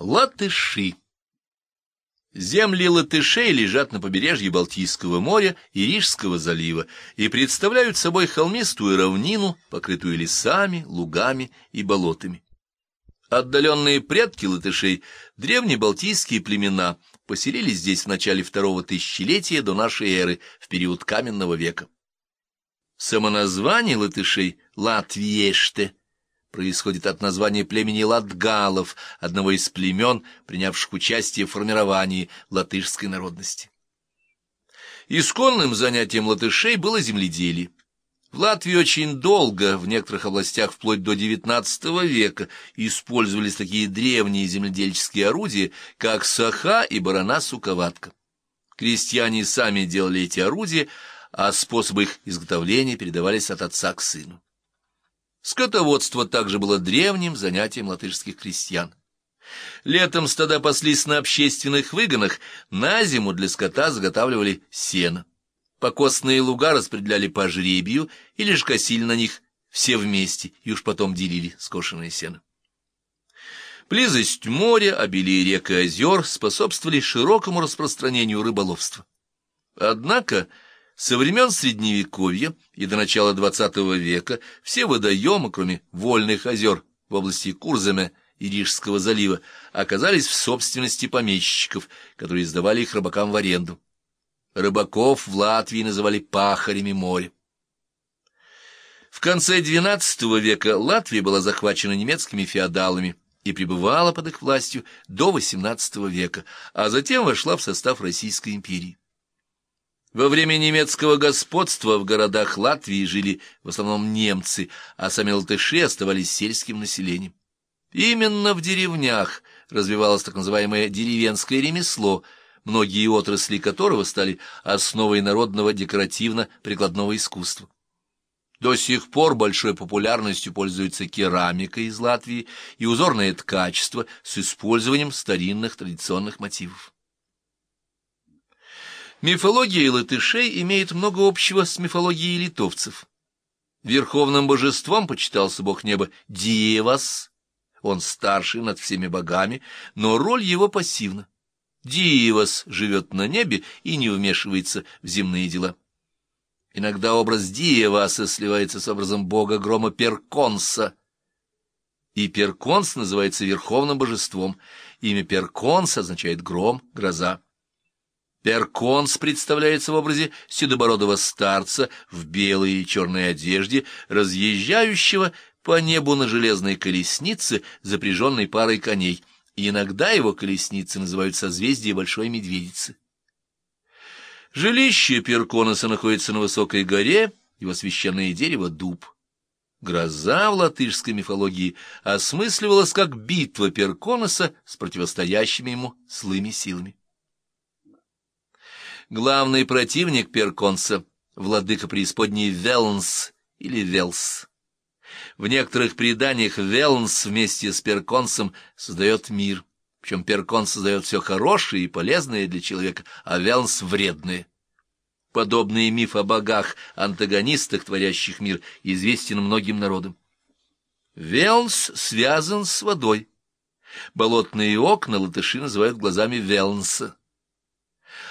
Латыши. Земли латышей лежат на побережье Балтийского моря и Рижского залива и представляют собой холмистую равнину, покрытую лесами, лугами и болотами. Отдаленные предки латышей, древние балтийские племена, поселились здесь в начале второго тысячелетия до нашей эры, в период каменного века. Самоназвание латышей «Латвиеште» происходит от названия племени латгалов, одного из племен, принявших участие в формировании латышской народности. Исконным занятием латышей было земледелие. В Латвии очень долго, в некоторых областях вплоть до XIX века, использовались такие древние земледельческие орудия, как саха и барана-суковатка. Крестьяне сами делали эти орудия, а способы их изготовления передавались от отца к сыну. Скотоводство также было древним занятием латышских крестьян. Летом стада паслись на общественных выгонах, на зиму для скота заготавливали сено. Покосные луга распределяли по жребию или же косили на них все вместе и уж потом делили скошенное сено. Близость моря, обилие рек и озер способствовали широкому распространению рыболовства. Однако со времен Средневековья и до начала XX века все водоемы, кроме вольных озер в области Курземе и Рижского залива, оказались в собственности помещиков, которые сдавали их рыбакам в аренду. Рыбаков в Латвии называли пахарями моря. В конце XII века Латвия была захвачена немецкими феодалами и пребывала под их властью до XVIII века, а затем вошла в состав Российской империи. Во время немецкого господства в городах Латвии жили в основном немцы, а сами латыши оставались сельским населением. Именно в деревнях развивалось так называемое деревенское ремесло, многие отрасли которого стали основой народного декоративно-прикладного искусства. До сих пор большой популярностью пользуется керамика из Латвии и узорное ткачество с использованием старинных традиционных мотивов. Мифология латышей имеет много общего с мифологией литовцев. Верховным божеством почитался бог неба Диевас, он старший над всеми богами, но роль его пассивна. Диевас живет на небе и не вмешивается в земные дела. Иногда образ Диеваса сливается с образом бога грома Перконса, и Перконс называется верховным божеством. Имя Перконс означает гром, гроза. Перконс представляется в образе седобородого старца в белой и черной одежде, разъезжающего по небу на железной колеснице, запряженной парой коней, и иногда его колесницы называют созвездие Большой Медведицы. Жилище Перконоса находится на высокой горе, его священное дерево — дуб. Гроза в латышской мифологии осмысливалась как битва Перконоса с противостоящими ему злыми силами. Главный противник Перконса — владыка преисподней Велнс или Велс. В некоторых преданиях Велнс вместе с Перконсом создает мир, причем Перконс создает все хорошее и полезное для человека, а Велнс — вредное. Подобный миф о богах-антагонистах, творящих мир, известен многим народам. Велнс связан с водой. Болотные окна латыши называют глазами Велнса.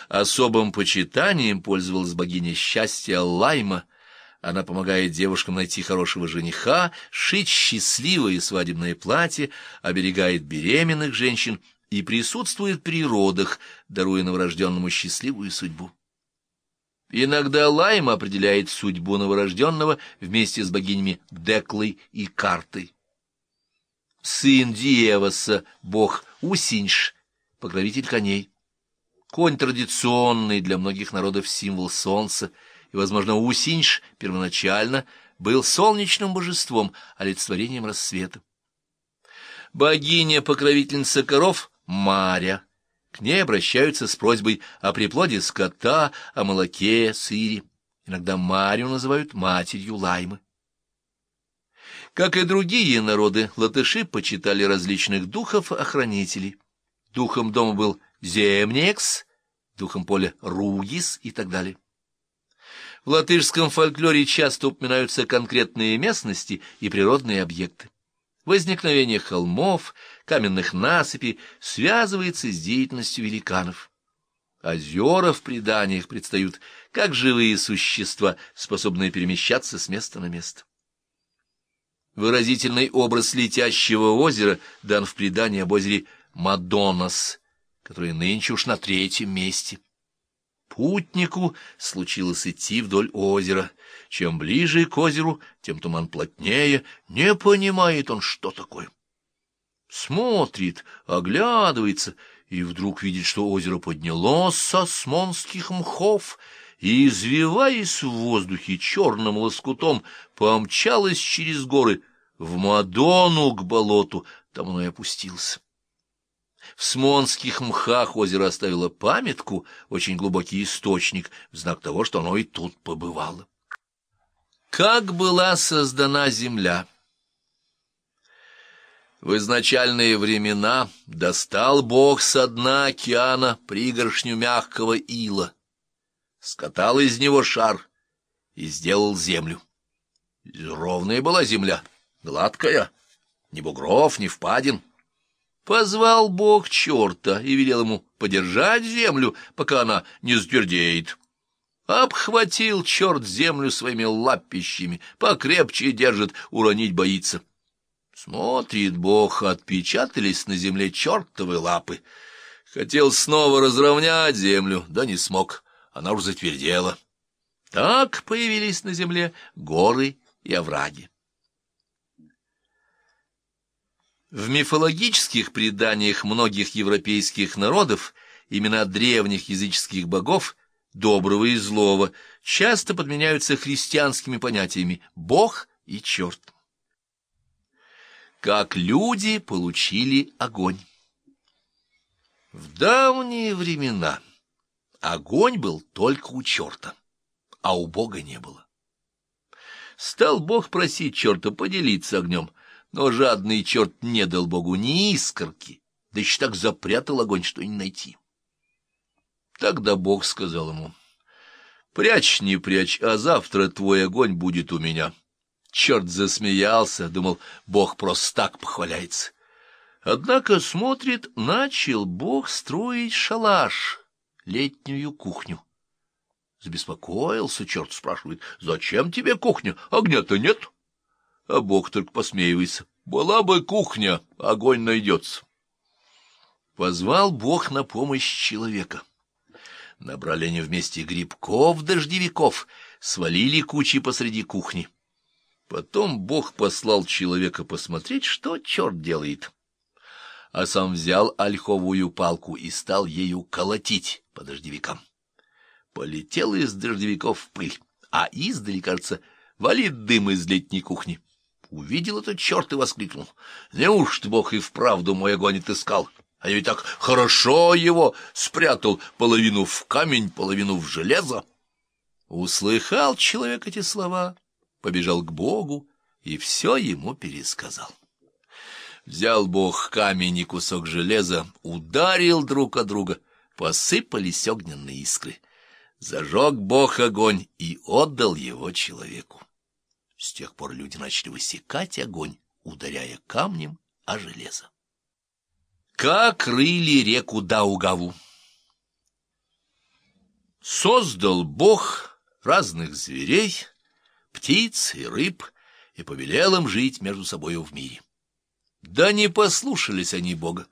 Особым почитанием пользовалась богиня счастья Лайма. Она помогает девушкам найти хорошего жениха, шить счастливое свадебное платье, оберегает беременных женщин и присутствует при родах, даруя новорожденному счастливую судьбу. Иногда Лайма определяет судьбу новорожденного вместе с богинями Деклой и Картой. Сын Диеваса, бог Усиньш, покровитель коней. Конь традиционный для многих народов символ солнца, и, возможно, Усиньш первоначально был солнечным божеством, олицетворением рассвета. Богиня-покровительница коров — Маря. К ней обращаются с просьбой о приплоде скота, о молоке, сыре. Иногда Марию называют матерью Лаймы. Как и другие народы, латыши почитали различных духов-охранителей. Духом дома был Земнекс, духом поля Ругис и так далее. В латышском фольклоре часто упоминаются конкретные местности и природные объекты. Возникновение холмов, каменных насыпей связывается с деятельностью великанов. Озера в преданиях предстают как живые существа, способные перемещаться с места на место. Выразительный образ летящего озера дан в предании об озере Мадоннас, которое нынче уж на третьем месте. Путнику случилось идти вдоль озера. Чем ближе к озеру, тем туман плотнее. Не понимает он, что такое. Смотрит, оглядывается, и вдруг видит, что озеро поднялось со смонских мхов, и, извиваясь в воздухе черным лоскутом, помчалось через горы в Мадону к болоту, там оно и опустился. В Смонских мхах озеро оставило памятку, очень глубокий источник, в знак того, что оно и тут побывало. Как была создана земля? В изначальные времена достал Бог со дна океана пригоршню мягкого ила, скатал из него шар и сделал землю. Ровная была земля, гладкая, ни бугров, ни впадин. Позвал Бог черта и велел ему подержать землю, пока она не затвердеет. Обхватил черт землю своими лапищами, покрепче держит, уронить боится. Смотрит Бог, отпечатались на земле чертовы лапы. Хотел снова разровнять землю, да не смог, она уж затвердела. Так появились на земле горы и овраги. В мифологических преданиях многих европейских народов имена древних языческих богов, доброго и злого, часто подменяются христианскими понятиями «бог» и «черт». Как люди получили огонь? В давние времена огонь был только у черта, а у бога не было. Стал бог просить черта поделиться огнем — но жадный черт не дал Богу ни искорки, да еще так запрятал огонь, что не найти. Тогда Бог сказал ему, «Прячь, не прячь, а завтра твой огонь будет у меня». Черт засмеялся, думал, Бог просто так похваляется. Однако, смотрит, начал Бог строить шалаш, летнюю кухню. Забеспокоился черт, спрашивает, «Зачем тебе кухня? Огня-то нет?» А Бог только посмеивается. Была бы кухня, огонь найдется. Позвал Бог на помощь человека. Набрали они вместе грибков, дождевиков, свалили кучи посреди кухни. Потом Бог послал человека посмотреть, что черт делает. А сам взял ольховую палку и стал ею колотить по дождевикам. Полетел из дождевиков пыль, а издали, кажется, валит дым из летней кухни. Увидел этот черт и воскликнул. Неужто Бог и вправду мой огонь отыскал? А я ведь так хорошо его спрятал, половину в камень, половину в железо. Услыхал человек эти слова, побежал к Богу и все ему пересказал. Взял Бог камень и кусок железа, ударил друг от друга, посыпались огненные искры. Зажег Бог огонь и отдал его человеку. С тех пор люди начали высекать огонь, ударяя камнем о железо. Как рыли реку Даугаву? Создал Бог разных зверей, птиц и рыб, и повелел им жить между собою в мире. Да не послушались они Бога.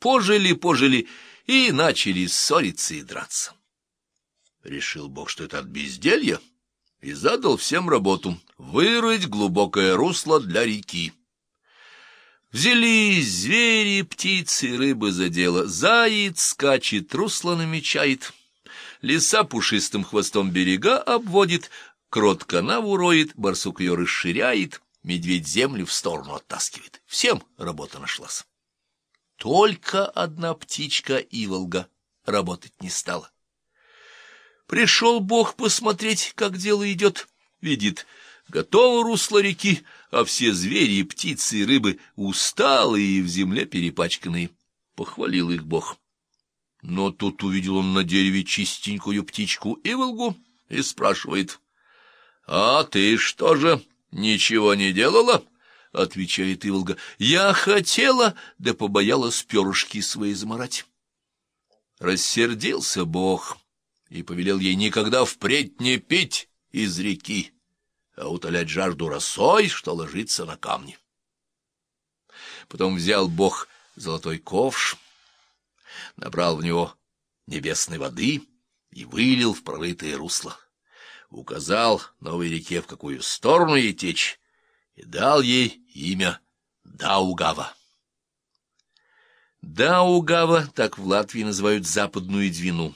Пожили-пожили и начали ссориться и драться. Решил Бог, что это от безделья, и задал всем работу — вырыть глубокое русло для реки. Взялись звери, птицы, рыбы за дело. Заяц скачет, русло намечает. Лиса пушистым хвостом берега обводит, крот канаву роет, барсук ее расширяет, медведь землю в сторону оттаскивает. Всем работа нашлась. Только одна птичка Иволга работать не стала. Пришел Бог посмотреть, как дело идет. Видит, готово русло реки, а все звери, птицы и рыбы усталые и в земле перепачканные. Похвалил их Бог. Но тут увидел он на дереве чистенькую птичку Иволгу и спрашивает, — А ты что же, ничего не делала? — отвечает Иволга. — Я хотела, да побоялась перышки свои заморать. Рассердился Бог и повелел ей никогда впредь не пить из реки, а утолять жажду росой, что ложится на камни. Потом взял Бог золотой ковш, набрал в него небесной воды и вылил в прорытое русло. Указал новой реке, в какую сторону ей течь, и дал ей имя Даугава. Даугава, так в Латвии называют западную Двину.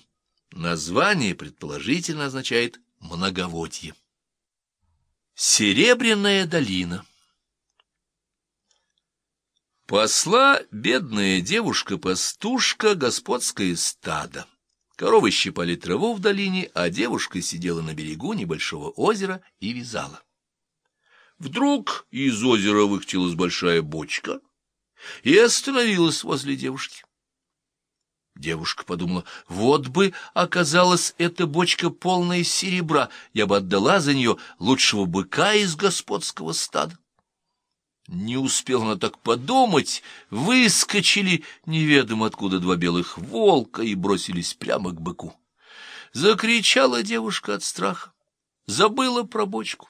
Название, предположительно, означает «многоводье». Серебряная долина Посла бедная девушка-пастушка господское стадо. Коровы щипали траву в долине, а девушка сидела на берегу небольшого озера и вязала. Вдруг из озера выкатилась большая бочка и остановилась возле девушки. Девушка подумала, вот бы оказалась эта бочка полная серебра, я бы отдала за нее лучшего быка из господского стада. Не успела она так подумать, выскочили неведомо откуда два белых волка и бросились прямо к быку. Закричала девушка от страха, забыла про бочку.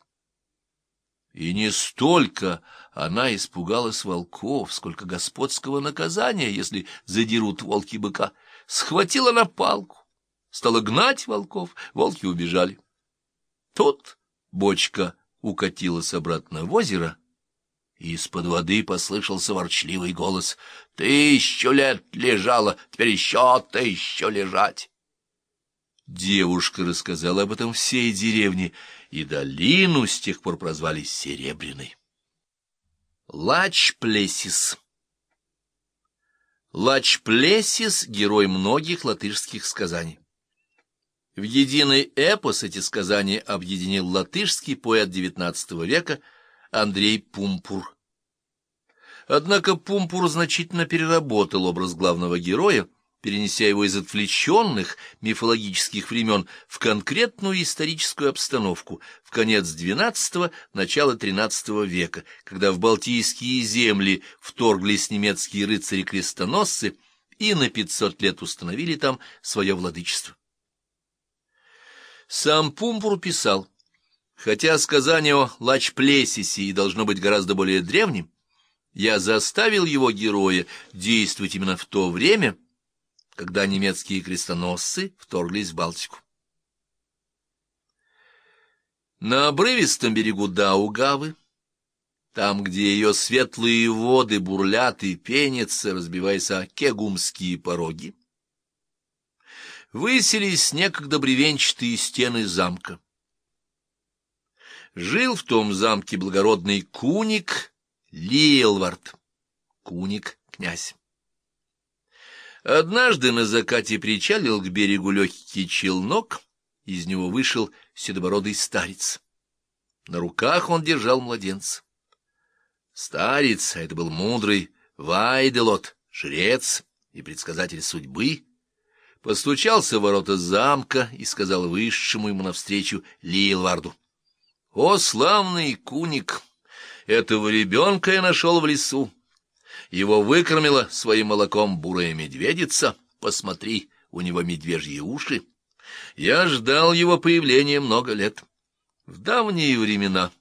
И не столько она испугалась волков, сколько господского наказания, если задерут волки быка. Схватила на палку, стала гнать волков, волки убежали. Тут бочка укатилась обратно в озеро, и из-под воды послышался ворчливый голос. «Тысячу лет лежала, теперь еще тысячу лежать!» Девушка рассказала об этом всей деревне, и долину с тех пор прозвали Серебряной. Лачплесис Лачплесис — герой многих латышских сказаний. В единый эпос эти сказания объединил латышский поэт XIX века Андрей Пумпур. Однако Пумпур значительно переработал образ главного героя, перенеся его из отвлеченных мифологических времен в конкретную историческую обстановку в конец XII – начало XIII века, когда в Балтийские земли вторглись немецкие рыцари-крестоносцы и на 500 лет установили там свое владычество. Сам Пумпур писал, хотя сказание о Лачплесисе и должно быть гораздо более древним, я заставил его героя действовать именно в то время, когда немецкие крестоносцы вторглись в Балтику. На обрывистом берегу Даугавы, там, где ее светлые воды бурлят и пенятся, разбиваясь о кегумские пороги, выселись некогда бревенчатые стены замка. Жил в том замке благородный куник Лиелвард, куник-князь. Однажды на закате причалил к берегу легкий челнок, из него вышел седобородый старец. На руках он держал младенца. Старец, а это был мудрый Вайделот, жрец и предсказатель судьбы, постучался в ворота замка и сказал высшему ему навстречу Лилварду. — О, славный куник! Этого ребенка я нашел в лесу. Его выкормила своим молоком бурая медведица. Посмотри, у него медвежьи уши. Я ждал его появления много лет. В давние времена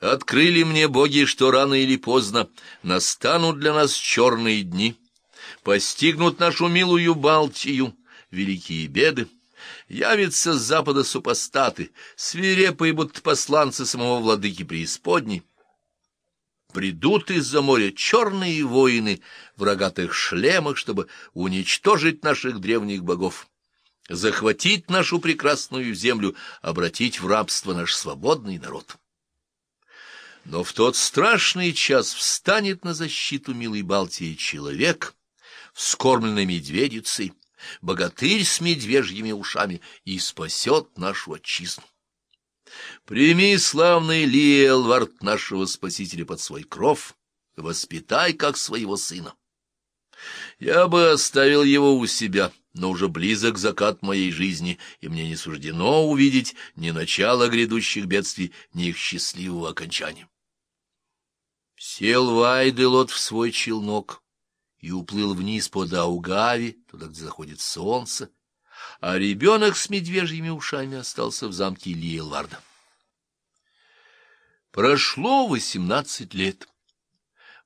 открыли мне боги, что рано или поздно настанут для нас черные дни, постигнут нашу милую Балтию, великие беды, явятся с запада супостаты, свирепые будут посланцы самого владыки преисподней, придут из-за моря черные воины в рогатых шлемах, чтобы уничтожить наших древних богов, захватить нашу прекрасную землю, обратить в рабство наш свободный народ. Но в тот страшный час встанет на защиту милой Балтии человек, вскормленный медведицей, богатырь с медвежьими ушами, и спасет нашу отчизну. Прими, славный Лиэлвард, нашего спасителя под свой кров, воспитай, как своего сына. Я бы оставил его у себя, но уже близок закат моей жизни, и мне не суждено увидеть ни начала грядущих бедствий, ни их счастливого окончания. Сел Вайделот в свой челнок и уплыл вниз по Даугави, туда, где заходит солнце, а ребенок с медвежьими ушами остался в замке Лиелварда. Прошло восемнадцать лет.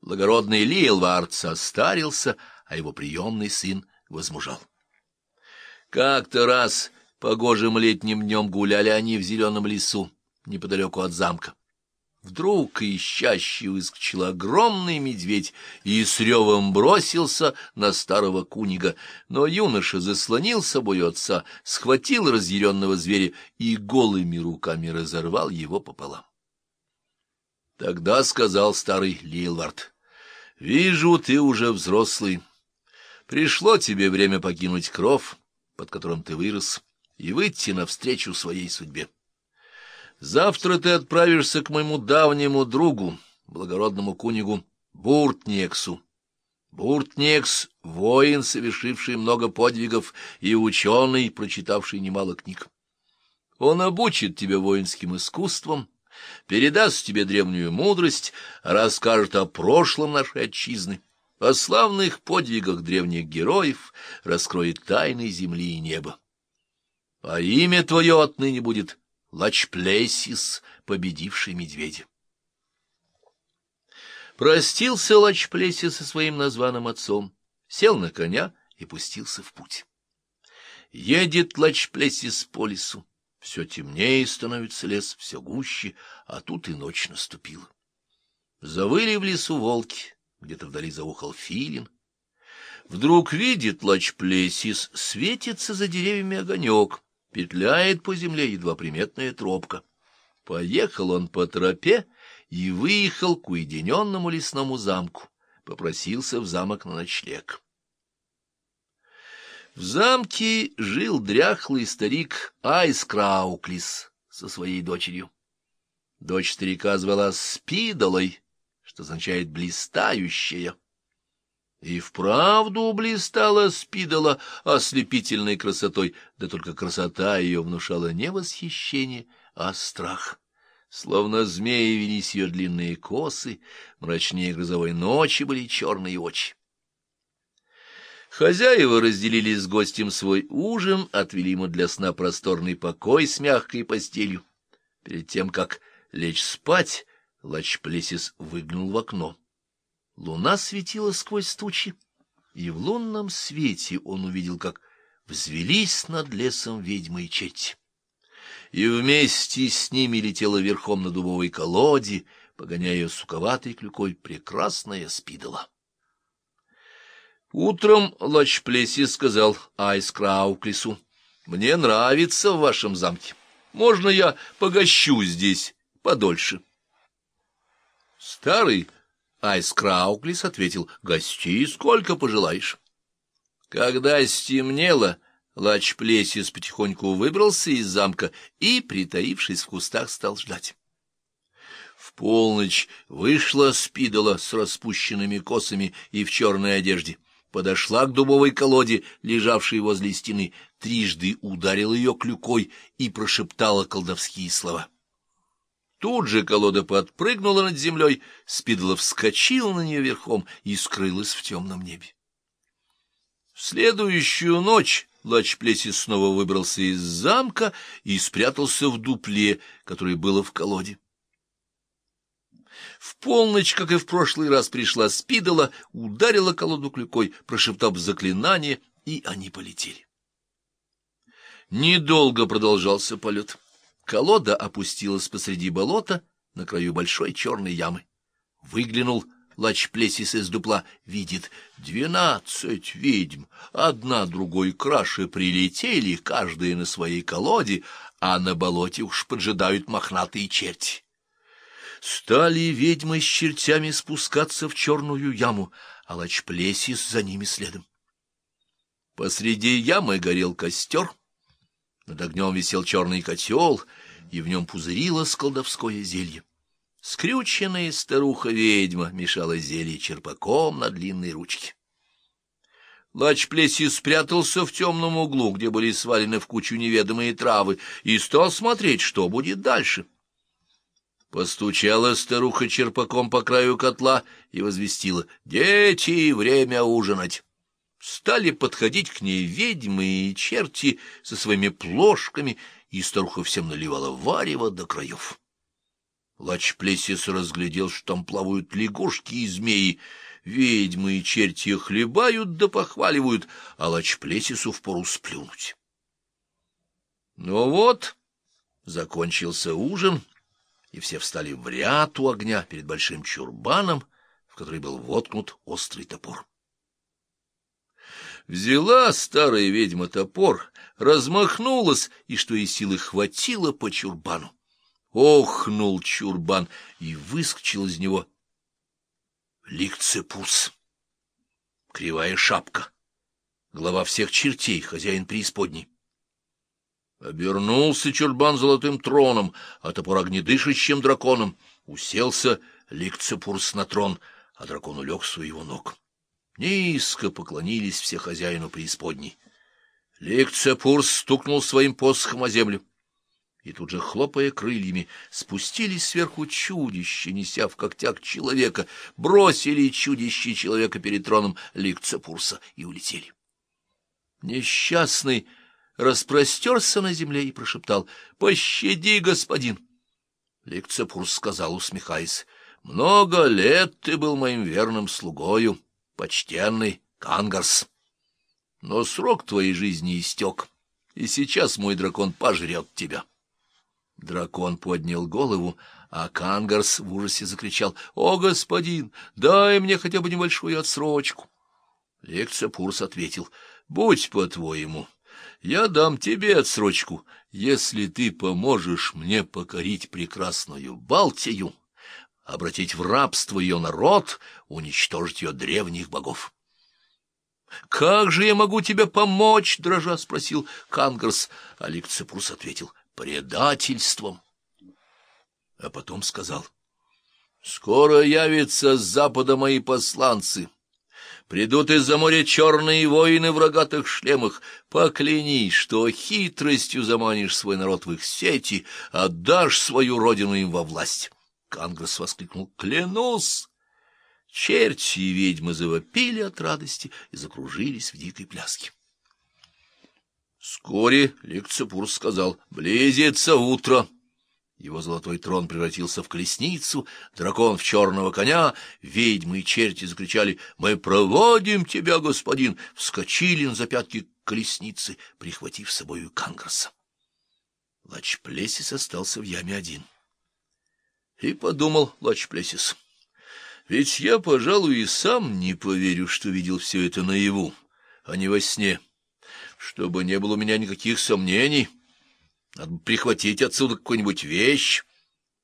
Благородный Лиелвард состарился, а его приемный сын возмужал. Как-то раз погожим летним днем гуляли они в зеленом лесу, неподалеку от замка. Вдруг ищащий выскочил огромный медведь и с ревом бросился на старого кунига, но юноша заслонил собой отца, схватил разъяренного зверя и голыми руками разорвал его пополам. Тогда сказал старый Лилвард, — Вижу, ты уже взрослый. Пришло тебе время покинуть кров, под которым ты вырос, и выйти навстречу своей судьбе. Завтра ты отправишься к моему давнему другу, благородному кунигу Буртнексу. Буртнекс — воин, совершивший много подвигов, и ученый, прочитавший немало книг. Он обучит тебя воинским искусствам, передаст тебе древнюю мудрость, расскажет о прошлом нашей отчизны, о славных подвигах древних героев, раскроет тайны земли и неба. А имя твое отныне будет Лачплесис, победивший медведя. Простился Лачплесис со своим названным отцом, сел на коня и пустился в путь. Едет Лачплесис по лесу. Все темнее становится лес, все гуще, а тут и ночь наступила. Завыли в лесу волки, где-то вдали заухал филин. Вдруг видит Лачплесис, светится за деревьями огонек, петляет по земле едва приметная тропка. Поехал он по тропе и выехал к уединенному лесному замку, попросился в замок на ночлег. В замке жил дряхлый старик Айскрауклис со своей дочерью. Дочь старика звала Спидолой, что означает «блистающая». И вправду блистала Спидола ослепительной красотой, да только красота ее внушала не восхищение, а страх. Словно змеи велись ее длинные косы, мрачнее грозовой ночи были черные очи. Хозяева разделили с гостем свой ужин, отвели ему для сна просторный покой с мягкой постелью. Перед тем, как лечь спать, Лачплесис выглянул в окно. Луна светила сквозь тучи, и в лунном свете он увидел, как взвелись над лесом ведьмы и четь. И вместе с ними летела верхом на дубовой колоде, погоняя суковатой клюкой, прекрасная спидола. Утром Лачплеси сказал Айскрауклису, «Мне нравится в вашем замке. Можно я погощу здесь подольше?» Старый Айс Крауклис ответил, — Гости сколько пожелаешь. Когда стемнело, Лач Плесис потихоньку выбрался из замка и, притаившись в кустах, стал ждать. В полночь вышла Спидола с распущенными косами и в черной одежде. Подошла к дубовой колоде, лежавшей возле стены, трижды ударила ее клюкой и прошептала колдовские слова. Тут же колода подпрыгнула над землей, Спидла вскочила на нее верхом и скрылась в темном небе. В следующую ночь Лачплесис снова выбрался из замка и спрятался в дупле, которое было в колоде. В полночь, как и в прошлый раз, пришла Спидала, ударила колоду клюкой, прошептав заклинание, и они полетели. Недолго продолжался полет. Колода опустилась посреди болота на краю большой черной ямы. Выглянул Лачплесис из дупла, видит двенадцать ведьм, одна другой краше прилетели, каждая на своей колоде, а на болоте уж поджидают мохнатые черти. Стали ведьмы с чертями спускаться в черную яму, а Лачплесис за ними следом. Посреди ямы горел костер, над огнем висел черный котел, и в нем пузырилось колдовское зелье. Скрюченная старуха-ведьма мешала зелье черпаком на длинной ручке. Лач-Плеси спрятался в темном углу, где были свалены в кучу неведомые травы, и стал смотреть, что будет дальше. Постучала старуха черпаком по краю котла и возвестила «Дети, время ужинать!» Стали подходить к ней ведьмы и черти со своими плошками, и старуха всем наливала варево до краев. Лачплесис разглядел, что там плавают лягушки и змеи. Ведьмы и черти хлебают да похваливают, а Лачплесису впору сплюнуть. Ну вот, закончился ужин, и все встали в ряд у огня перед большим чурбаном, в который был воткнут острый топор. Взяла старая ведьма топор, размахнулась, и что из силы хватило по чурбану. Охнул чурбан, и выскочил из него ликцепус. Кривая шапка, глава всех чертей, хозяин преисподней. Обернулся чурбан золотым троном, а топор огнедышащим драконом. Уселся ликцепурс на трон, а дракон улег с его ног. Низко поклонились все хозяину преисподней. Ликцепурс стукнул своим посохом о землю. И тут же, хлопая крыльями, спустились сверху чудища, неся в когтях человека, бросили чудище человека перед троном Ликцепурса и улетели. Несчастный распростерся на земле и прошептал «Пощади, господин!» Ликцепур сказал, усмехаясь, «Много лет ты был моим верным слугою, почтенный Кангарс. Но срок твоей жизни истек, и сейчас мой дракон пожрет тебя». Дракон поднял голову, а Кангарс в ужасе закричал, «О, господин, дай мне хотя бы небольшую отсрочку!» Лекцепурс ответил, «Будь по-твоему». Я дам тебе отсрочку, если ты поможешь мне покорить прекрасную Балтию, обратить в рабство ее народ, уничтожить ее древних богов. — Как же я могу тебе помочь? — дрожа спросил Кангарс. А Ликцепрус ответил — предательством. А потом сказал — Скоро явятся с запада мои посланцы. Придут из-за моря черные воины в рогатых шлемах. Поклянись, что хитростью заманишь свой народ в их сети, отдашь свою родину им во власть. Кангресс воскликнул «Клянусь!» Черти и ведьмы завопили от радости и закружились в дикой пляске. Вскоре Ликцепур сказал «Близится утро». Его золотой трон превратился в колесницу, дракон в черного коня, ведьмы и черти закричали «Мы проводим тебя, господин!» вскочили на запятки колесницы, прихватив с собою Кангресса. Лачплесис остался в яме один. И подумал Лачплесис, ведь я, пожалуй, и сам не поверю, что видел все это наяву, а не во сне, чтобы не было у меня никаких сомнений — надо прихватить отсюда какую-нибудь вещь.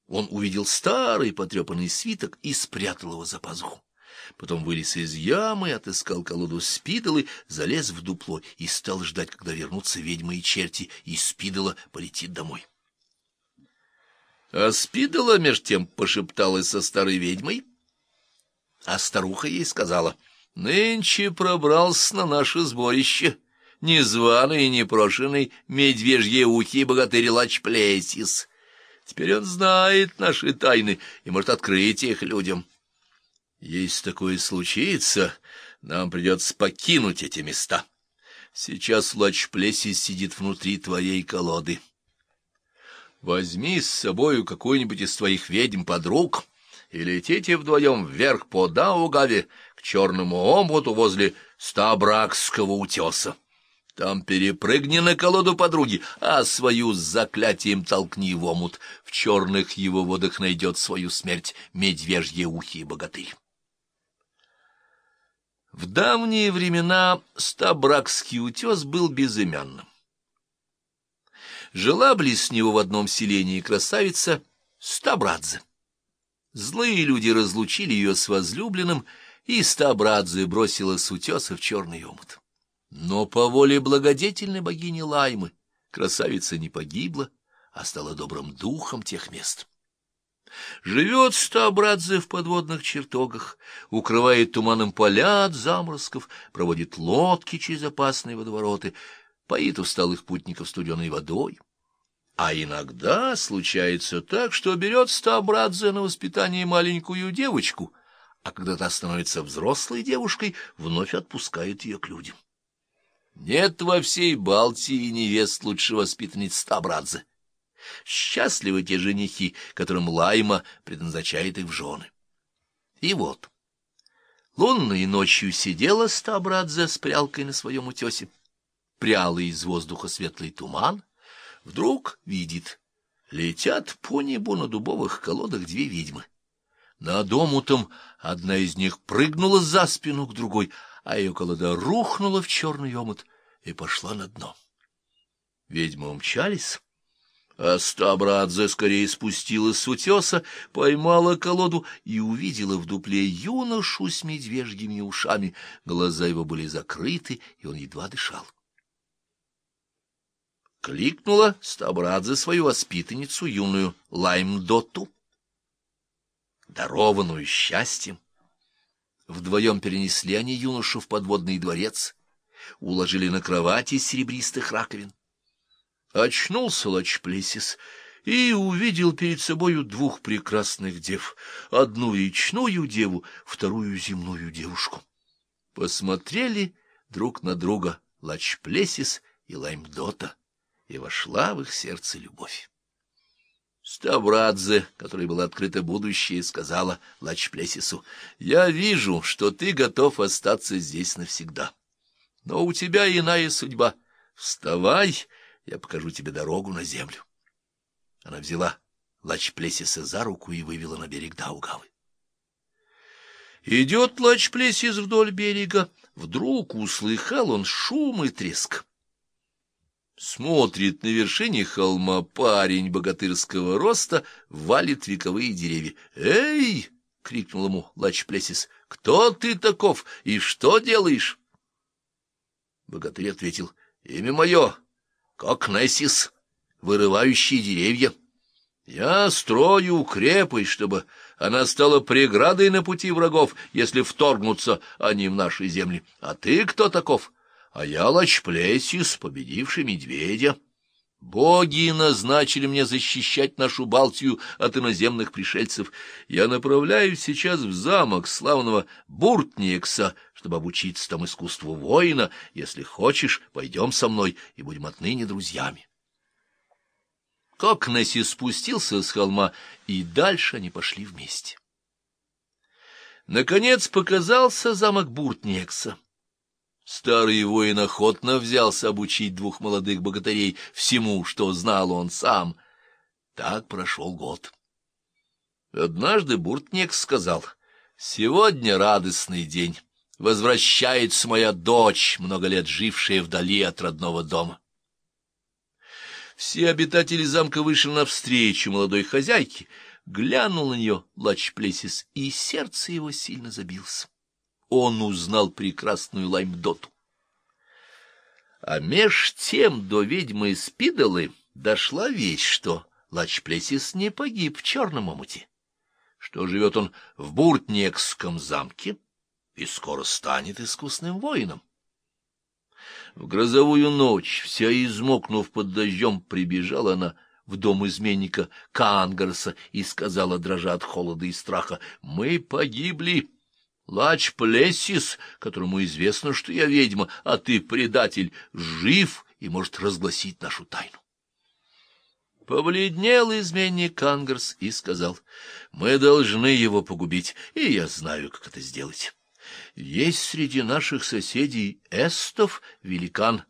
Он увидел старый потрепанный свиток и спрятал его за пазуху. Потом вылез из ямы, отыскал колоду спидолы, залез в дупло и стал ждать, когда вернутся ведьмы и черти, и спидола полетит домой. А спидола меж тем пошепталась со старой ведьмой, а старуха ей сказала, «Нынче пробрался на наше сборище» незваный и непрошенный медвежьеухий богатырь Лачплесис. Теперь он знает наши тайны и может открыть их людям. Если такое случится, нам придется покинуть эти места. Сейчас Лачплесис сидит внутри твоей колоды. Возьми с собою какую-нибудь из твоих ведьм-подруг и летите вдвоем вверх по Даугаве к черному омуту возле Стабракского утеса. Там перепрыгни на колоду подруги, а свою с заклятием толкни в омут. В черных его водах найдет свою смерть медвежье ухи богатырь. В давние времена Стабракский утес был безымянным. Жила близ него в одном селении красавица Стабрадзе. Злые люди разлучили ее с возлюбленным, и Стабрадзе бросила с утеса в черный омут. Но по воле благодетельной богини Лаймы красавица не погибла, а стала добрым духом тех мест. Живет Стабрадзе в подводных чертогах, укрывает туманом поля от заморозков, проводит лодки через опасные водовороты, поит усталых путников студеной водой. А иногда случается так, что берет Стабрадзе на воспитание маленькую девочку, а когда та становится взрослой девушкой, вновь отпускает ее к людям. Нет во всей Балтии невест лучше воспитанниц Стабрадзе. Счастливы те женихи, которым Лайма предназначает их в жены. И вот, лунной ночью сидела Стабрадзе с прялкой на своем утесе. Пряла из воздуха светлый туман, Вдруг видит, летят по небу на дубовых колодах две ведьмы. Над омутом одна из них прыгнула за спину к другой, а ее колода рухнула в черный омут и пошла на дно. Ведьмы умчались, а Стабрадзе скорее спустилась с утеса, поймала колоду и увидела в дупле юношу с медвежьими ушами. Глаза его были закрыты, и он едва дышал кликнула Стабрадзе свою воспитанницу, юную Лаймдоту, дарованную счастьем. Вдвоем перенесли они юношу в подводный дворец, уложили на кровати серебристых раковин. Очнулся Лачплесис и увидел перед собою двух прекрасных дев, одну речную деву, вторую земную девушку. Посмотрели друг на друга Лачплесис и Лаймдота и вошла в их сердце любовь. Ставрадзе, которой было открыто будущее, сказала Лачплесису, «Я вижу, что ты готов остаться здесь навсегда. Но у тебя иная судьба. Вставай, я покажу тебе дорогу на землю». Она взяла Лачплесиса за руку и вывела на берег Даугавы. Идет Лачплесис вдоль берега, вдруг услыхал он шум и треск. Смотрит на вершине холма парень богатырского роста, валит вековые деревья. «Эй!» — крикнул ему Лачплесис. «Кто ты таков и что делаешь?» Богатырь ответил. «Имя мое — Кокнесис, вырывающий деревья. Я строю крепость, чтобы она стала преградой на пути врагов, если вторгнутся они в наши земли. А ты кто таков?» А я Лачплесис, победивший медведя. Боги назначили мне защищать нашу Балтию от иноземных пришельцев. Я направляюсь сейчас в замок славного Буртникса, чтобы обучиться там искусству воина. Если хочешь, пойдем со мной и будем отныне друзьями. Кокнесси спустился с холма, и дальше они пошли вместе. Наконец показался замок Буртникса. Старый воин охотно взялся обучить двух молодых богатырей всему, что знал он сам. Так прошел год. Однажды Буртнек сказал, «Сегодня радостный день. Возвращается моя дочь, много лет жившая вдали от родного дома». Все обитатели замка вышли навстречу молодой хозяйке, глянул на нее Лачплесис, и сердце его сильно забилось он узнал прекрасную Лаймдоту. А меж тем до ведьмы Спидолы дошла вещь, что Лачплесис не погиб в черном омуте, что живет он в Буртнекском замке и скоро станет искусным воином. В грозовую ночь, вся измокнув под дождем, прибежала она в дом изменника Кангарса и сказала, дрожа от холода и страха, «Мы погибли». Лач Плесис, которому известно, что я ведьма, а ты предатель, жив и может разгласить нашу тайну. Побледнел изменник Кангарс и сказал, мы должны его погубить, и я знаю, как это сделать. Есть среди наших соседей эстов великан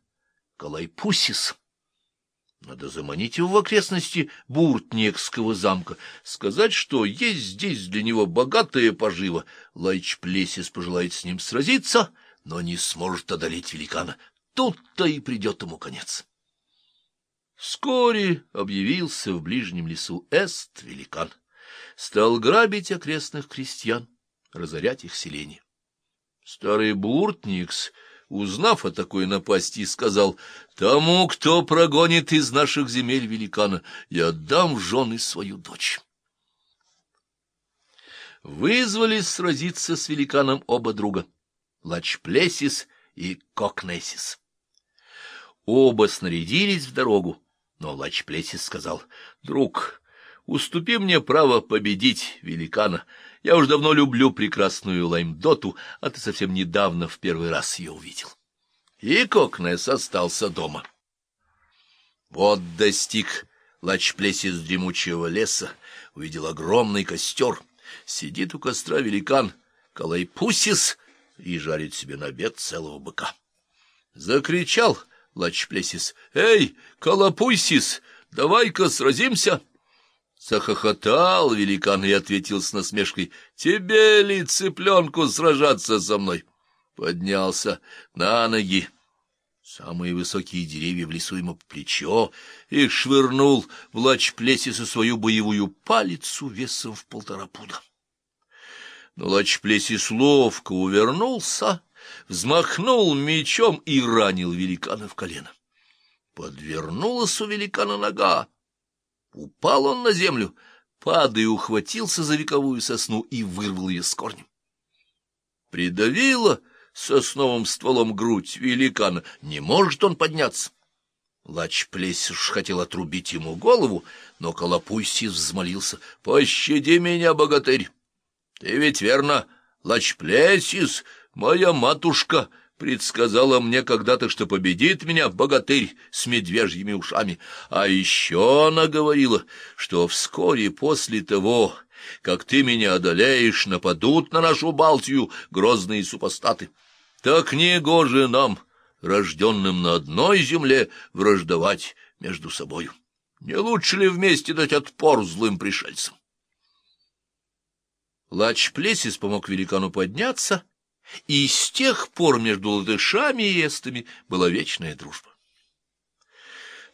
Калайпусис. Надо заманить его в окрестности Буртнекского замка, сказать, что есть здесь для него богатая пожива. Лайч Плесис пожелает с ним сразиться, но не сможет одолеть великана. Тут-то и придет ему конец. Вскоре объявился в ближнем лесу Эст-великан. Стал грабить окрестных крестьян, разорять их селение. Старый Буртникс узнав о такой напасти, сказал, «Тому, кто прогонит из наших земель великана, я отдам в жены свою дочь». Вызвались сразиться с великаном оба друга — Лачплесис и Кокнесис. Оба снарядились в дорогу, Но Лачплесис сказал, — Друг, уступи мне право победить великана. Я уж давно люблю прекрасную Лаймдоту, а ты совсем недавно в первый раз ее увидел. И Кокнес остался дома. Вот достиг Лачплесис дремучего леса, увидел огромный костер. Сидит у костра великан Калайпусис и жарит себе на обед целого быка. Закричал Лачплесис. — Эй, Калапуйсис, давай-ка сразимся! Захохотал великан и ответил с насмешкой. — Тебе ли, цыпленку, сражаться со мной? Поднялся на ноги. Самые высокие деревья в лесу ему по плечо и швырнул в Лачплесиса свою боевую палицу весом в полтора пуда. Но Лачплесис ловко увернулся взмахнул мечом и ранил великана в колено. Подвернулась у великана нога. Упал он на землю, падая, ухватился за вековую сосну и вырвал ее с корнем. Придавило сосновым стволом грудь великана. Не может он подняться. Лач Плесиш хотел отрубить ему голову, но Колопуйсис взмолился. — Пощади меня, богатырь! Ты ведь верно, Лач Плесис, Моя матушка предсказала мне когда-то, что победит меня богатырь с медвежьими ушами. А еще она говорила, что вскоре после того, как ты меня одолеешь, нападут на нашу Балтию грозные супостаты. Так не гоже нам, рожденным на одной земле, враждовать между собою. Не лучше ли вместе дать отпор злым пришельцам? Лач Плесис помог великану подняться — и с тех пор между латышами и эстами была вечная дружба.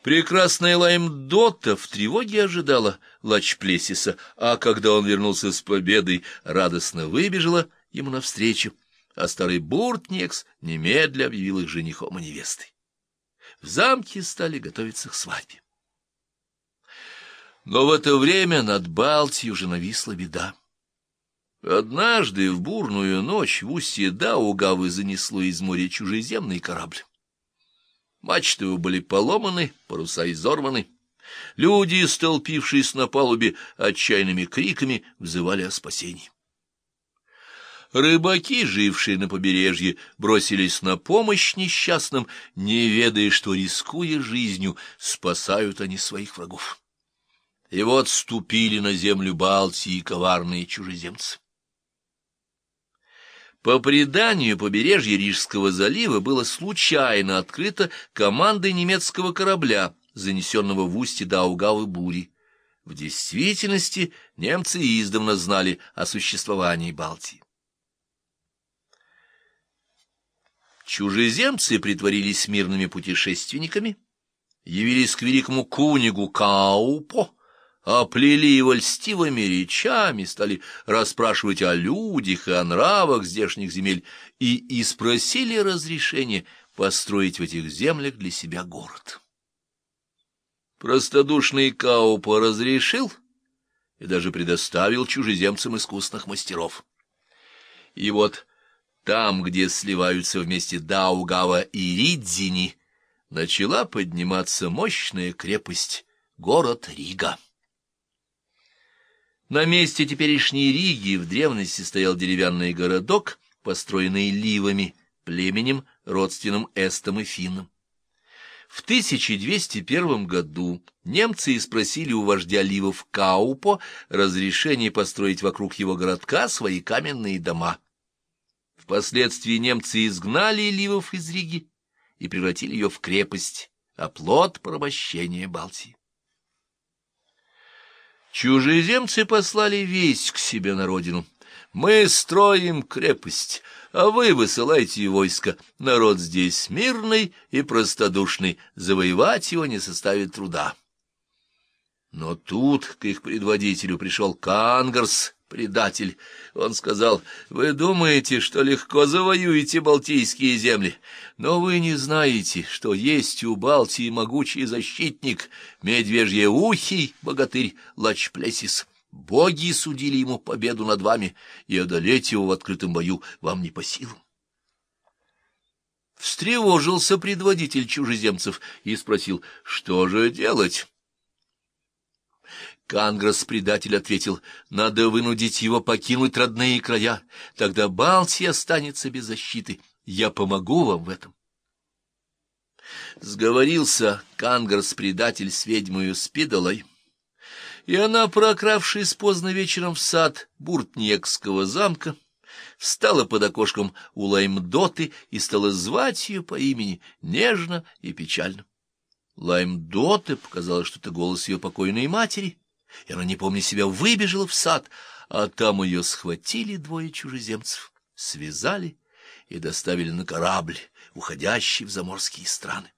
Прекрасная Лаймдота в тревоге ожидала Лачплесиса, а когда он вернулся с победой, радостно выбежала ему навстречу, а старый Буртнекс немедля объявил их женихом и невестой. В замке стали готовиться к свадьбе. Но в это время над Балтией уже нависла беда. Однажды в бурную ночь в устье Даугавы занесло из моря чужеземный корабль. Мачты его были поломаны, паруса изорваны. Люди, столпившись на палубе, отчаянными криками взывали о спасении. Рыбаки, жившие на побережье, бросились на помощь несчастным, не ведая, что, рискуя жизнью, спасают они своих врагов. И вот ступили на землю Балтии коварные чужеземцы. По преданию, побережье Рижского залива было случайно открыто командой немецкого корабля, занесенного в устье Даугавы бури. В действительности немцы издавна знали о существовании Балтии. Чужеземцы притворились мирными путешественниками, явились к великому кунигу Каупо, оплели его льстивыми речами, стали расспрашивать о людях и о нравах здешних земель и, и спросили разрешения построить в этих землях для себя город. Простодушный Каупа разрешил и даже предоставил чужеземцам искусных мастеров. И вот там, где сливаются вместе Даугава и Ридзини, начала подниматься мощная крепость, город Рига. На месте теперешней Риги в древности стоял деревянный городок, построенный ливами, племенем, родственным эстам и финнам. В 1201 году немцы спросили у вождя ливов Каупо разрешение построить вокруг его городка свои каменные дома. Впоследствии немцы изгнали ливов из Риги и превратили ее в крепость, оплот порабощения Балтии. Чужеземцы послали весть к себе на родину. «Мы строим крепость, а вы высылайте войско. Народ здесь мирный и простодушный, завоевать его не составит труда». Но тут к их предводителю пришел Кангарс, предатель. Он сказал, «Вы думаете, что легко завоюете Балтийские земли, но вы не знаете, что есть у Балтии могучий защитник, медвежьеухий богатырь Лачплесис. Боги судили ему победу над вами, и одолеть его в открытом бою вам не по силам». Встревожился предводитель чужеземцев и спросил, что же делать? Кангрос-предатель ответил, надо вынудить его покинуть родные края, тогда Балтия останется без защиты. Я помогу вам в этом. Сговорился Кангрос-предатель с ведьмою Спидолой, и она, прокравшись поздно вечером в сад Буртнекского замка, встала под окошком у Лаймдоты и стала звать ее по имени нежно и печально. Лаймдоте показалось, что это голос ее покойной матери, и она, не помня себя, выбежала в сад, а там ее схватили двое чужеземцев, связали и доставили на корабль, уходящий в заморские страны.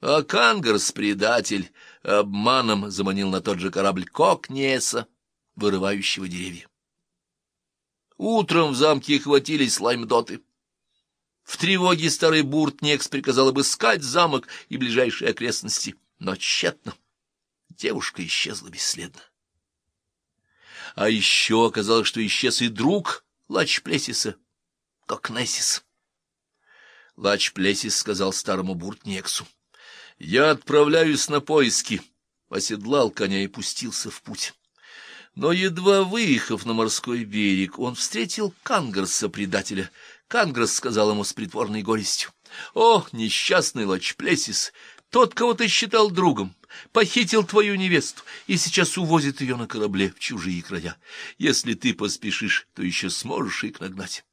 А Кангарс, предатель, обманом заманил на тот же корабль Кокнеса, вырывающего деревья. Утром в замке хватились лаймдоты. В тревоге старый Буртнекс приказал обыскать замок и ближайшие окрестности, но тщетно. Девушка исчезла бесследно. А еще оказалось, что исчез и друг Лачплесиса, Кокнесис. Лачплесис сказал старому Буртнексу — я отправляюсь на поиски. Оседлал коня и пустился в путь. Но едва выехав на морской берег, он встретил Кангарса, предателя. Кангарс сказал ему с притворной горестью. — О, несчастный Лачплесис, тот, кого ты считал другом, похитил твою невесту и сейчас увозит ее на корабле в чужие края. Если ты поспешишь, то еще сможешь их нагнать.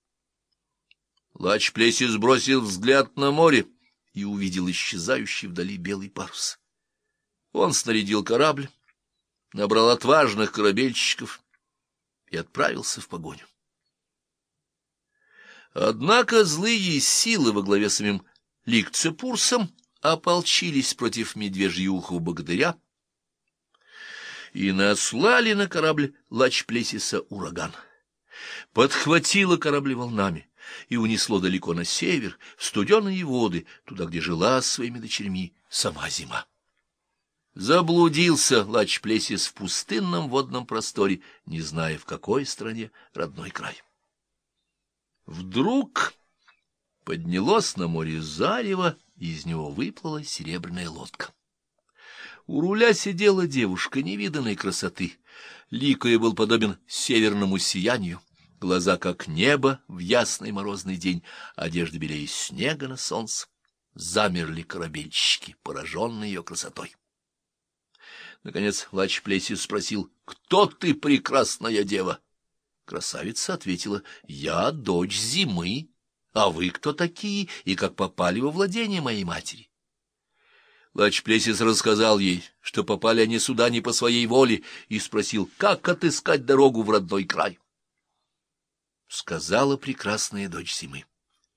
Лачплесис бросил взгляд на море и увидел исчезающий вдали белый парус. Он снарядил корабль, набрал отважных корабельщиков и отправился в погоню. Однако злые силы во главе с самим Ликцепурсом ополчились против медвежьюхого богатыря и наслали на корабль Лачплесиса ураган. Подхватило корабль волнами, и унесло далеко на север, в студеные воды, туда, где жила с своими дочерьми сама зима. Заблудился Лачплесис в пустынном водном просторе, не зная, в какой стране родной край. Вдруг поднялось на море зарево, и из него выплыла серебряная лодка. У руля сидела девушка невиданной красоты. Лик был подобен северному сиянию глаза как небо в ясный морозный день, одежда белее снега на солнце. Замерли корабельщики, пораженные ее красотой. Наконец Лач Плесис спросил, «Кто ты, прекрасная дева?» Красавица ответила, «Я дочь зимы, а вы кто такие и как попали во владение моей матери?» Лач Плесис рассказал ей, что попали они сюда не по своей воле, и спросил, как отыскать дорогу в родной край сказала прекрасная дочь зимы.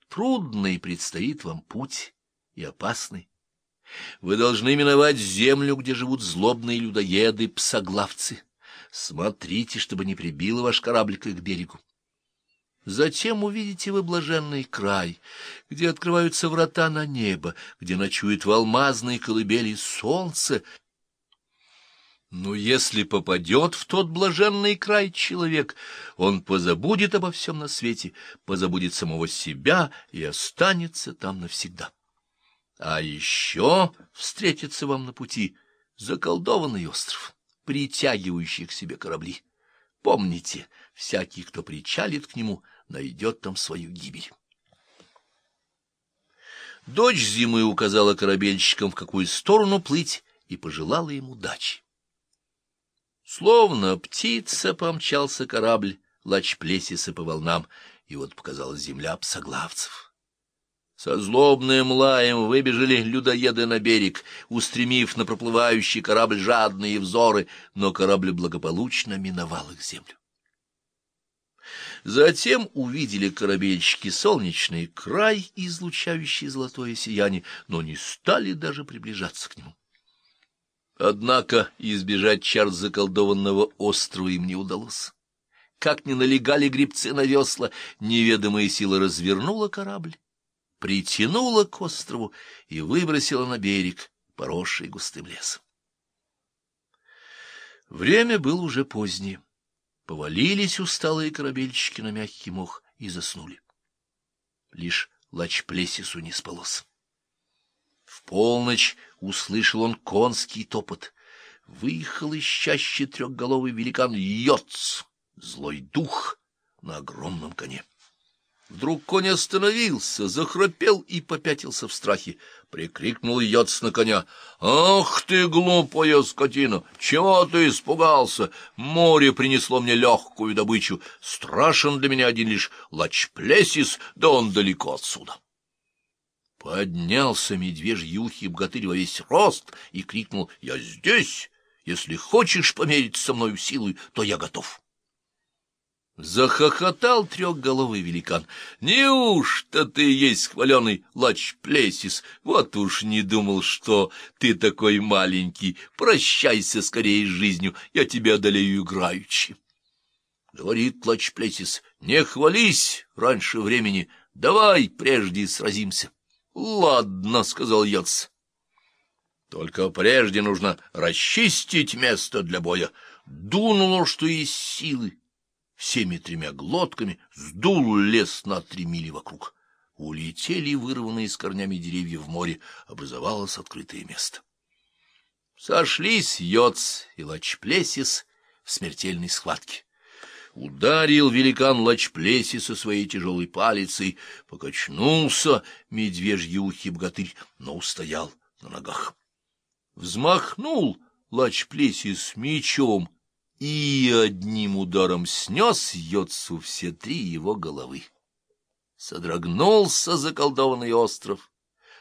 Трудный предстоит вам путь и опасный. Вы должны миновать землю, где живут злобные людоеды, псоглавцы. Смотрите, чтобы не прибило ваш корабль к берегу. Затем увидите вы блаженный край, где открываются врата на небо, где ночует в алмазной колыбели солнце, но если попадет в тот блаженный край человек, он позабудет обо всем на свете, позабудет самого себя и останется там навсегда. А еще встретится вам на пути заколдованный остров, притягивающий к себе корабли. Помните, всякий, кто причалит к нему, найдет там свою гибель. Дочь зимы указала корабельщикам, в какую сторону плыть, и пожелала им удачи. Словно птица помчался корабль Лачплесиса по волнам, и вот показалась земля псоглавцев. Со злобным лаем выбежали людоеды на берег, устремив на проплывающий корабль жадные взоры, но корабль благополучно миновал их землю. Затем увидели корабельщики солнечный край, излучающий золотое сияние, но не стали даже приближаться к нему. Однако избежать чар заколдованного острова им не удалось. Как ни налегали грибцы на весла, неведомая сила развернула корабль, притянула к острову и выбросила на берег, поросший густым лесом. Время было уже позднее. Повалились усталые корабельщики на мягкий мох и заснули. Лишь Лачплесису не спалось. В полночь услышал он конский топот. Выехал из чаще трехголовый великан Йоц, злой дух на огромном коне. Вдруг конь остановился, захрапел и попятился в страхе. Прикрикнул Йоц на коня. — Ах ты, глупая скотина! Чего ты испугался? Море принесло мне легкую добычу. Страшен для меня один лишь лачплесис, да он далеко отсюда. Поднялся медвежий ухий богатырь во весь рост и крикнул «Я здесь! Если хочешь померить со мною силой, то я готов!» Захохотал трехголовый великан. «Неужто ты есть хваленый лач-плесис? Вот уж не думал, что ты такой маленький. Прощайся скорее с жизнью, я тебя одолею играючи». Говорит лач-плесис, «Не хвались раньше времени, давай прежде сразимся». «Ладно», — сказал Йоц. «Только прежде нужно расчистить место для боя». Дунуло, что из силы всеми тремя глотками сдул лес на три мили вокруг. Улетели вырванные с корнями деревья в море, образовалось открытое место. Сошлись Йоц и Лачплесис в смертельной схватке. Ударил великан Лачплеси со своей тяжелой палицей, покачнулся медвежий ухий богатырь, но устоял на ногах. Взмахнул Лачплеси мечом и одним ударом снес Йоцу все три его головы. Содрогнулся заколдованный остров,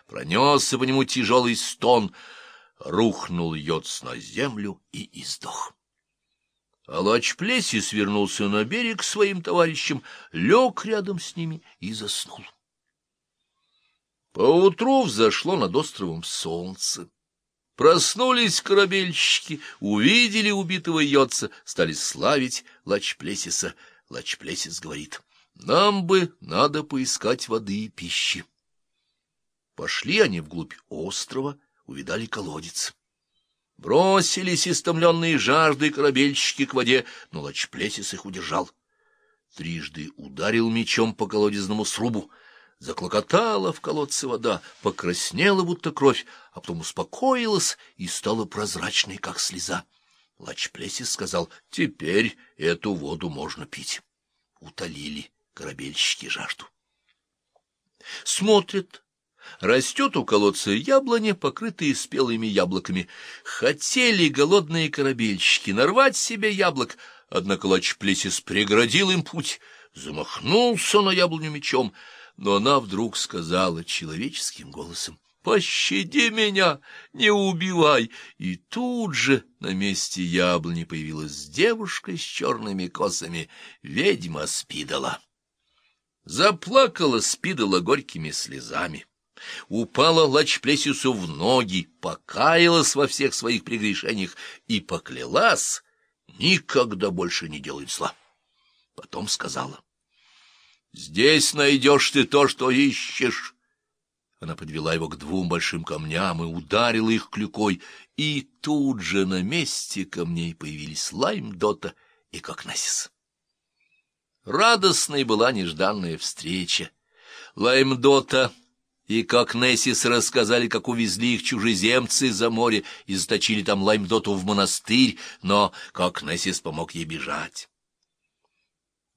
пронесся по нему тяжелый стон, рухнул Йоц на землю и издох. Алач Плеси свернулся на берег своим товарищам, лег рядом с ними и заснул. Поутру взошло над островом солнце. Проснулись корабельщики, увидели убитого йотца, стали славить Лачплесиса. Лачплесис говорит, нам бы надо поискать воды и пищи. Пошли они вглубь острова, увидали колодец. Бросились истомленные жаждой корабельщики к воде, но Лачплесис их удержал. Трижды ударил мечом по колодезному срубу, Заклокотала в колодце вода, покраснела, будто кровь, а потом успокоилась и стала прозрачной, как слеза. Лачплесис сказал, теперь эту воду можно пить. Утолили корабельщики жажду. Смотрят. Растет у колодца яблони, покрытые спелыми яблоками. Хотели голодные корабельщики нарвать себе яблок, однако Лачплесис преградил им путь, замахнулся на яблоню мечом — но она вдруг сказала человеческим голосом, «Пощади меня, не убивай!» И тут же на месте яблони появилась девушка с черными косами, ведьма Спидала. Заплакала Спидала горькими слезами. Упала Лачплесису в ноги, покаялась во всех своих прегрешениях и поклялась никогда больше не делать зла. Потом сказала, Здесь найдешь ты то, что ищешь. Она подвела его к двум большим камням и ударила их клюкой, и тут же на месте камней появились Лайм-Дота и Кокнесис. Радостной была нежданная встреча. Лайм-Дота и Кокнесис рассказали, как увезли их чужеземцы за море и заточили там Лайм-Доту в монастырь, но Кокнесис помог ей бежать.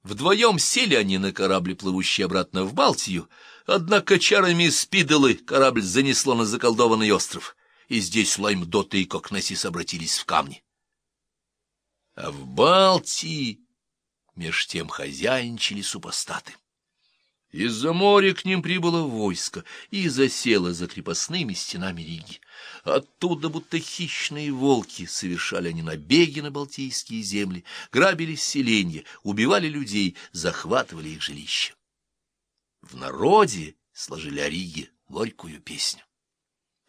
Вдвоем сели они на корабль, плывущий обратно в Балтию, однако чарами спидолы корабль занесло на заколдованный остров, и здесь Лаймдота и Кокнесис обратились в камни. А в Балтии меж тем хозяйничали супостаты. Из-за моря к ним прибыло войско и засело за крепостными стенами Риги. Оттуда, будто хищные волки, совершали они набеги на Балтийские земли, грабили селенья, убивали людей, захватывали их жилища. В народе сложили о Риге горькую песню.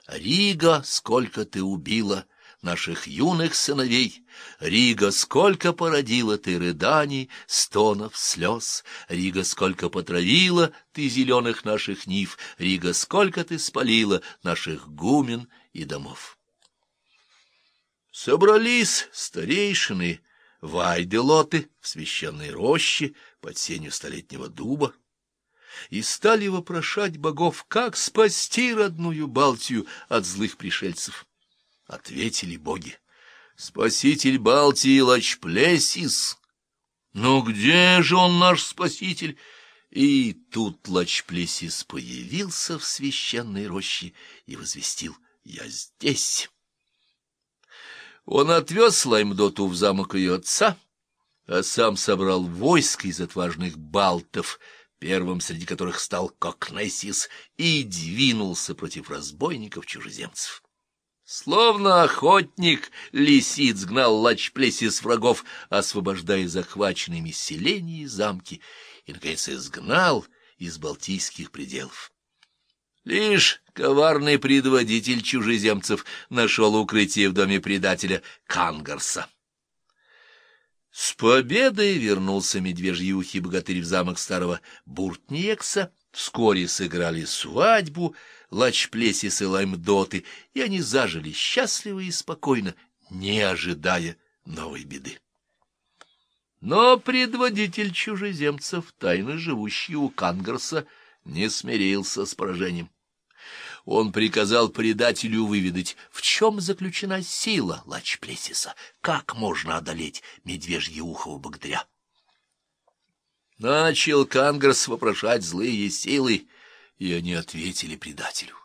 «Рига, сколько ты убила!» наших юных сыновей. Рига, сколько породила ты рыданий, стонов, слез. Рига, сколько потравила ты зеленых наших нив. Рига, сколько ты спалила наших гумен и домов. Собрались старейшины, вайделоты в священной роще под сенью столетнего дуба. и стали вопрошать богов, как спасти родную Балтию от злых пришельцев. Ответили боги. Спаситель Балтии Лачплесис. Но где же он, наш спаситель? И тут Лачплесис появился в священной роще и возвестил «Я здесь». Он отвез Лаймдоту в замок ее отца, а сам собрал войско из отважных балтов, первым среди которых стал Кокнесис, и двинулся против разбойников-чужеземцев. Словно охотник, лисиц гнал Лачплесис врагов, освобождая захваченными селения и замки, и, наконец, изгнал из балтийских пределов. Лишь коварный предводитель чужеземцев нашел укрытие в доме предателя Кангарса. С победой вернулся медвежьюхий богатырь в замок старого Буртниекса, вскоре сыграли свадьбу, Лачплесис и Лаймдоты, и они зажили счастливо и спокойно, не ожидая новой беды. Но предводитель чужеземцев, тайно живущий у Кангарса, не смирился с поражением. Он приказал предателю выведать, в чем заключена сила Лачплесиса, как можно одолеть медвежьеухого богатыря. Начал Кангарс вопрошать злые силы, и они ответили предателю.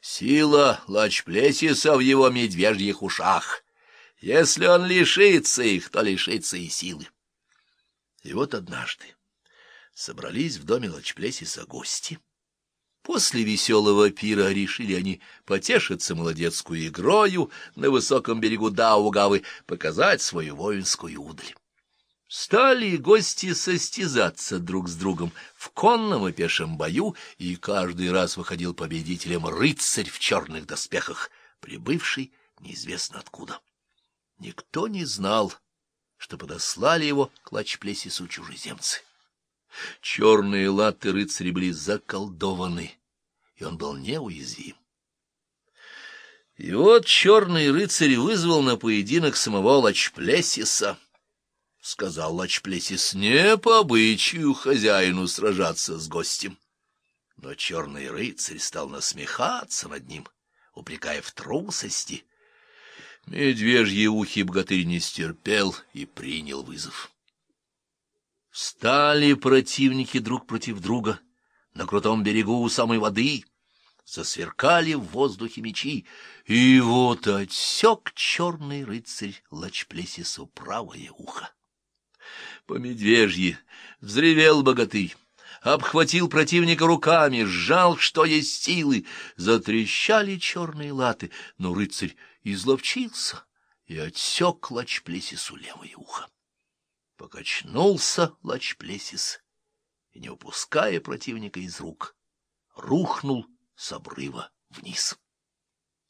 Сила Лачплесиса в его медвежьих ушах. Если он лишится их, то лишится и силы. И вот однажды собрались в доме Лачплесиса гости. После веселого пира решили они потешиться молодецкую игрою на высоком берегу Даугавы, показать свою воинскую удаль. Стали гости состязаться друг с другом в конном и пешем бою, и каждый раз выходил победителем рыцарь в черных доспехах, прибывший неизвестно откуда. Никто не знал, что подослали его к Лачплесису чужеземцы. Черные латы рыцаря были заколдованы, и он был неуязвим. И вот черный рыцарь вызвал на поединок самого Лачплесиса. Сказал Лачплесис, не по обычаю хозяину сражаться с гостем. Но черный рыцарь стал насмехаться над ним, упрекая в трусости, Медвежьи ухи богатырь не стерпел и принял вызов. Стали противники друг против друга на крутом берегу у самой воды, засверкали в воздухе мечи, и вот отсек черный рыцарь Лачплесису правое ухо. По медвежье взревел богатырь, обхватил противника руками, сжал, что есть силы, затрещали черные латы, но рыцарь изловчился и отсек Лачплесису левое ухо. Покачнулся Лачплесис и, не упуская противника из рук, рухнул с обрыва вниз.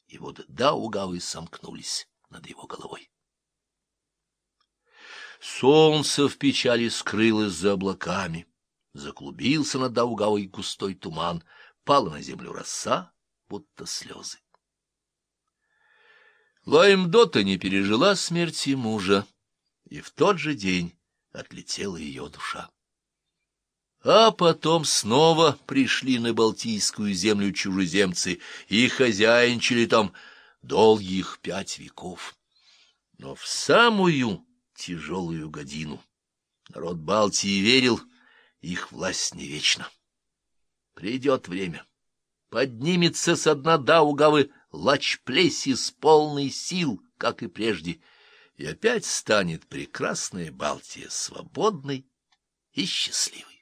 И вот даугавы сомкнулись над его головой. Солнце в печали скрылось за облаками, заклубился над Даугавой густой туман, пала на землю роса, будто слезы. Лаймдота не пережила смерти мужа, и в тот же день отлетела ее душа. А потом снова пришли на Балтийскую землю чужеземцы и хозяинчили там долгих пять веков. Но в самую тяжелую годину народ Балтии верил, их власть не вечна. Придет время, поднимется со дна Даугавы Лачплесис полный сил, как и прежде, и опять станет прекрасная Балтия свободной и счастливой.